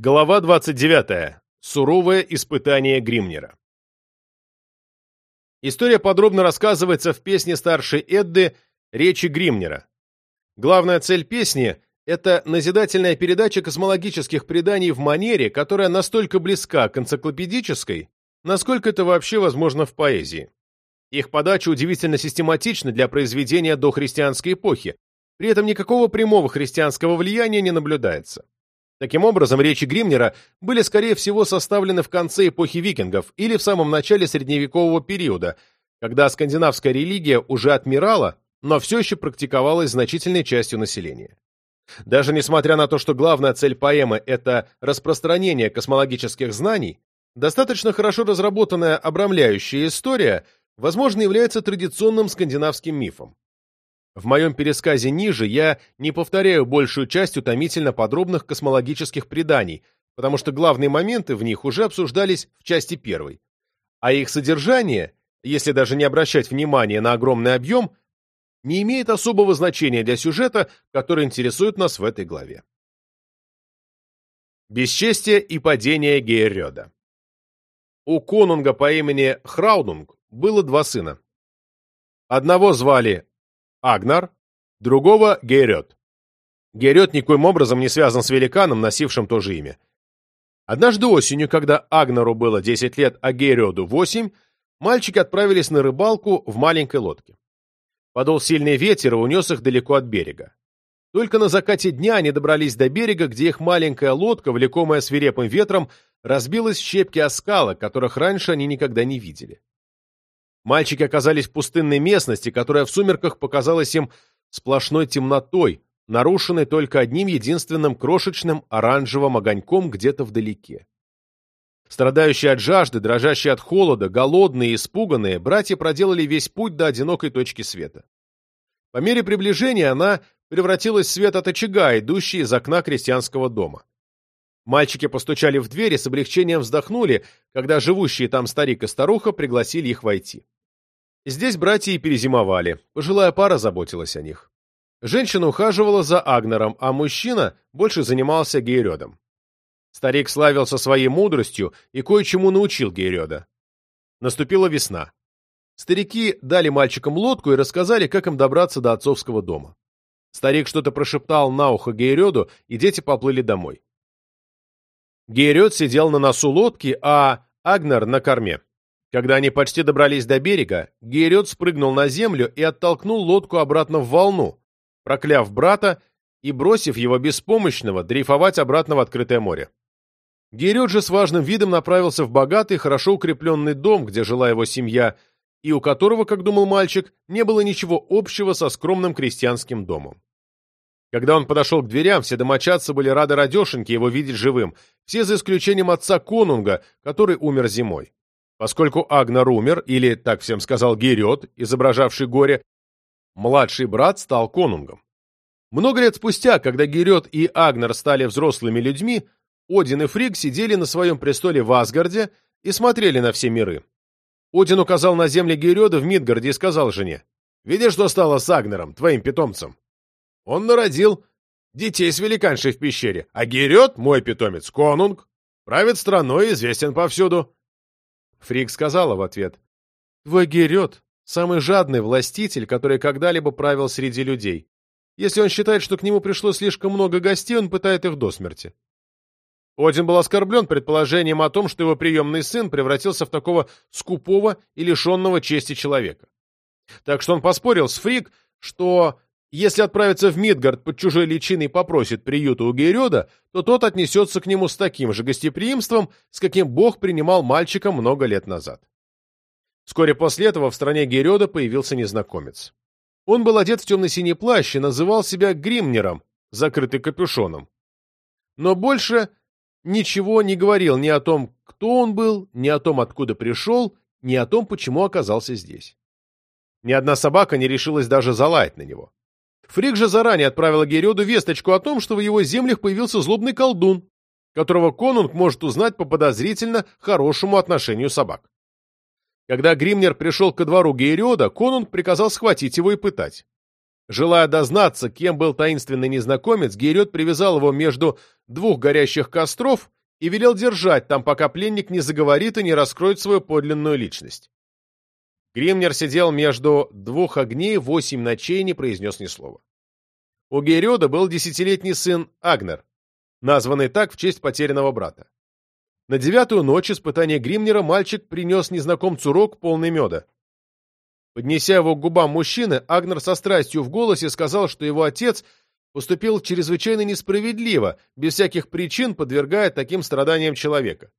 Глава 29. Суровое испытание Гримнера. История подробно рассказывается в песне старшей Эдды «Речи Гримнера». Главная цель песни – это назидательная передача космологических преданий в манере, которая настолько близка к энциклопедической, насколько это вообще возможно в поэзии. Их подача удивительно систематична для произведения дохристианской эпохи, при этом никакого прямого христианского влияния не наблюдается. Таким образом, речи Гримнера были, скорее всего, составлены в конце эпохи викингов или в самом начале средневекового периода, когда скандинавская религия уже отмирала, но все еще практиковалась значительной частью населения. Даже несмотря на то, что главная цель поэмы – это распространение космологических знаний, достаточно хорошо разработанная обрамляющая история, возможно, является традиционным скандинавским мифом. В моем пересказе ниже я не повторяю большую часть утомительно подробных космологических преданий, потому что главные моменты в них уже обсуждались в части первой. А их содержание, если даже не обращать внимания на огромный объем, не имеет особого значения для сюжета, который интересует нас в этой главе. Бесчестие и падение Гейрёда У конунга по имени Храудунг было два сына. Одного звали Агнар, другого — Гейрет. Гейрет никоим образом не связан с великаном, носившим то же имя. Однажды осенью, когда Агнару было 10 лет, а Гейрёду 8, мальчики отправились на рыбалку в маленькой лодке. Подул сильный ветер и унес их далеко от берега. Только на закате дня они добрались до берега, где их маленькая лодка, влекомая свирепым ветром, разбилась в щепки о скалы, которых раньше они никогда не видели. Мальчики оказались в пустынной местности, которая в сумерках показалась им сплошной темнотой, нарушенной только одним единственным крошечным оранжевым огоньком где-то вдалеке. Страдающие от жажды, дрожащие от холода, голодные и испуганные, братья проделали весь путь до одинокой точки света. По мере приближения она превратилась в свет от очага, идущий из окна крестьянского дома. Мальчики постучали в дверь и с облегчением вздохнули, когда живущие там старик и старуха пригласили их войти. Здесь братья и перезимовали, пожилая пара заботилась о них. Женщина ухаживала за Агнером, а мужчина больше занимался Гейрёдом. Старик славился своей мудростью и кое-чему научил Гейрёда. Наступила весна. Старики дали мальчикам лодку и рассказали, как им добраться до отцовского дома. Старик что-то прошептал на ухо Гейрёду, и дети поплыли домой. Гейрёд сидел на носу лодки, а Агнер на корме. Когда они почти добрались до берега, Гейрет спрыгнул на землю и оттолкнул лодку обратно в волну, прокляв брата и бросив его беспомощного дрейфовать обратно в открытое море. Гейрет же с важным видом направился в богатый, хорошо укрепленный дом, где жила его семья, и у которого, как думал мальчик, не было ничего общего со скромным крестьянским домом. Когда он подошел к дверям, все домочадцы были рады радешеньке его видеть живым, все за исключением отца Конунга, который умер зимой. Поскольку Агнар умер, или, так всем сказал Герет, изображавший горе, младший брат стал конунгом. Много лет спустя, когда Герет и Агнар стали взрослыми людьми, Один и Фриг сидели на своем престоле в Асгарде и смотрели на все миры. Один указал на земли Гереда в Мидгарде и сказал жене, «Видишь, что стало с Агнером, твоим питомцем? Он народил детей с великаншей в пещере, а Герет, мой питомец, конунг, правит страной и известен повсюду. Фрик сказала в ответ. «Твой Герет — самый жадный властитель, который когда-либо правил среди людей. Если он считает, что к нему пришло слишком много гостей, он пытает их до смерти». Один был оскорблен предположением о том, что его приемный сын превратился в такого скупого и лишенного чести человека. Так что он поспорил с Фрик, что если отправиться в Мидгард под чужой личиной и попросит приюта у Гейрёда, то тот отнесется к нему с таким же гостеприимством, с каким Бог принимал мальчика много лет назад. Вскоре после этого в стране Гейрёда появился незнакомец. Он был одет в темно-синий плащ и называл себя Гримнером, закрытый капюшоном. Но больше ничего не говорил ни о том, кто он был, ни о том, откуда пришел, ни о том, почему оказался здесь. Ни одна собака не решилась даже залаять на него. Фрик же заранее отправила Герёду весточку о том, что в его землях появился злобный колдун, которого конунг может узнать по подозрительно хорошему отношению собак. Когда Гримнер пришел ко двору Гейрёда, конунг приказал схватить его и пытать. Желая дознаться, кем был таинственный незнакомец, Гейрет привязал его между двух горящих костров и велел держать там, пока пленник не заговорит и не раскроет свою подлинную личность. Гримнер сидел между двух огней восемь ночей не произнес ни слова. У Гейрёда был десятилетний сын Агнер, названный так в честь потерянного брата. На девятую ночь испытания Гримнера мальчик принес незнакомцу рог полный меда. Поднеся его к губам мужчины, Агнер со страстью в голосе сказал, что его отец поступил чрезвычайно несправедливо, без всяких причин подвергая таким страданиям человека.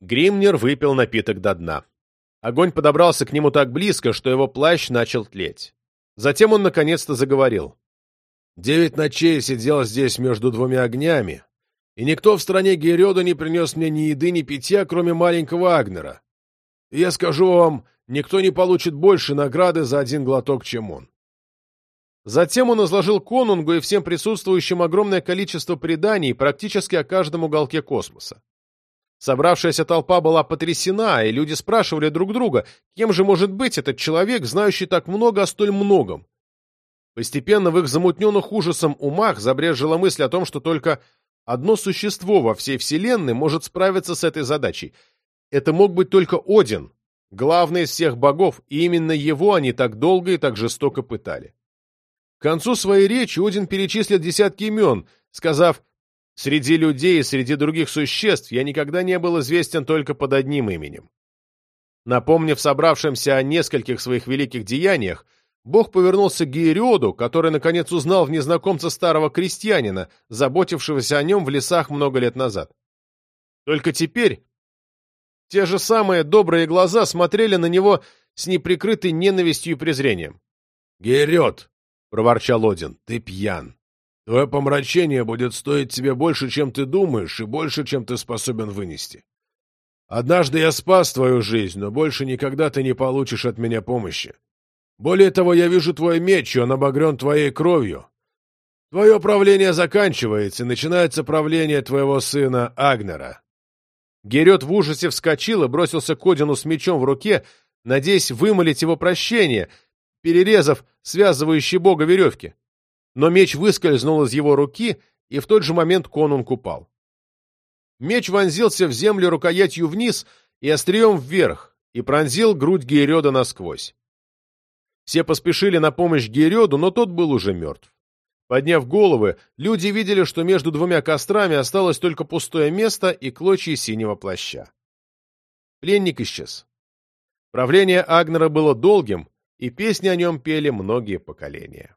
Гримнер выпил напиток до дна. Огонь подобрался к нему так близко, что его плащ начал тлеть. Затем он наконец-то заговорил. «Девять ночей сидел здесь между двумя огнями, и никто в стране Герёда не принес мне ни еды, ни питья, кроме маленького Агнера. И я скажу вам, никто не получит больше награды за один глоток, чем он. Затем он изложил конунгу и всем присутствующим огромное количество преданий практически о каждом уголке космоса. Собравшаяся толпа была потрясена, и люди спрашивали друг друга, кем же может быть этот человек, знающий так много о столь многом. Постепенно в их замутненных ужасом умах забрежила мысль о том, что только одно существо во всей Вселенной может справиться с этой задачей. Это мог быть только Один, главный из всех богов, и именно его они так долго и так жестоко пытали. К концу своей речи Один перечислил десятки имен, сказав «Среди людей и среди других существ я никогда не был известен только под одним именем». Напомнив собравшимся о нескольких своих великих деяниях, Бог повернулся к Гериоду, который наконец узнал в незнакомце старого крестьянина, заботившегося о нем в лесах много лет назад. Только теперь те же самые добрые глаза смотрели на него с неприкрытой ненавистью и презрением. «Герет!» — проворчал Один. «Ты пьян. Твое помрачение будет стоить тебе больше, чем ты думаешь, и больше, чем ты способен вынести. Однажды я спас твою жизнь, но больше никогда ты не получишь от меня помощи. Более того, я вижу твой меч, и он обогрен твоей кровью. Твое правление заканчивается, и начинается правление твоего сына Агнера. Герет в ужасе вскочил и бросился к Одину с мечом в руке, надеясь вымолить его прощение, перерезав связывающие бога веревки. Но меч выскользнул из его руки, и в тот же момент конунг упал. Меч вонзился в землю рукоятью вниз и острием вверх, и пронзил грудь Гереда насквозь. Все поспешили на помощь Гереду, но тот был уже мертв. Подняв головы, люди видели, что между двумя кострами осталось только пустое место и клочья синего плаща. Пленник исчез. Правление Агнера было долгим, и песни о нем пели многие поколения.